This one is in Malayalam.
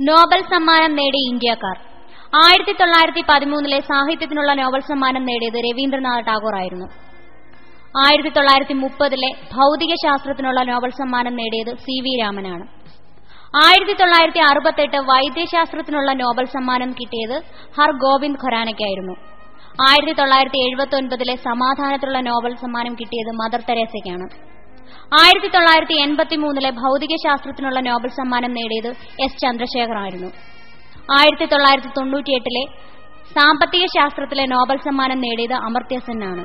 നോബൽ സമ്മാനം നേടി ഇന്ത്യക്കാർ. ആയിരത്തി തൊള്ളായിരത്തി പതിമൂന്നിലെ സാഹിത്യത്തിനുള്ള നോബൽ സമ്മാനം നേടിയത് രവീന്ദ്രനാഥ് ടാഗോർ ആയിരുന്നു ആയിരത്തി തൊള്ളായിരത്തി മുപ്പതിലെ ഭൌതികശാസ്ത്രത്തിനുള്ള നോബൽ സമ്മാനം നേടിയത് സി വി രാമനാണ്. ആയിരത്തി തൊള്ളായിരത്തി അറുപത്തെട്ട് വൈദ്യശാസ്ത്രത്തിനുള്ള നോബൽ സമ്മാനം കിട്ടിയത് ഹർ ഗോവിന്ദ് ഖൊരാനയ്ക്കായിരുന്നു. ആയിരത്തി തൊള്ളായിരത്തി എഴുപത്തി ഒൻപതിലെ സമാധാനത്തിലുള്ള നോബൽ സമ്മാനം കിട്ടിയത് മദർ തെരേസയ്ക്കാണ്. ആയിരത്തി തൊള്ളായിരത്തി എൺപത്തി മൂന്നിലെ ഭൗതിക ശാസ്ത്രത്തിനുള്ള നോബൽ സമ്മാനം നേടിയത് എസ് ചന്ദ്രശേഖർ ആയിരുന്നു. ആയിരത്തി തൊള്ളായിരത്തി തൊണ്ണൂറ്റിയെട്ടിലെ സാമ്പത്തിക ശാസ്ത്രത്തിലെ നോബൽ സമ്മാനം നേടിയത് അമർത്യ സെൻ ആണ്.